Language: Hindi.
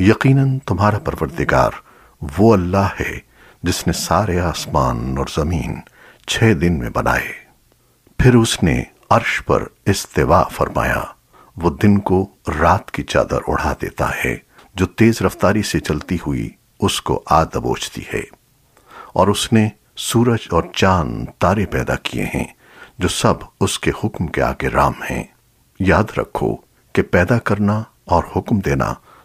यकीनन तुम्हारा परवरदिगार, वो अल्लाह है जिसने सारे आसमान और ज़मीन छह दिन में बनाए। फिर उसने अर्श पर इस्तेवा फरमाया, वो दिन को रात की चादर उड़ा देता है, जो तेज रफ्तारी से चलती हुई उसको आ दबोचती है। और उसने सूरज और चाँद तारे पैदा किए हैं, जो सब उसके हुक्म के आगे राम हैं। याद रखो कि पैदा करना और हुक्म देना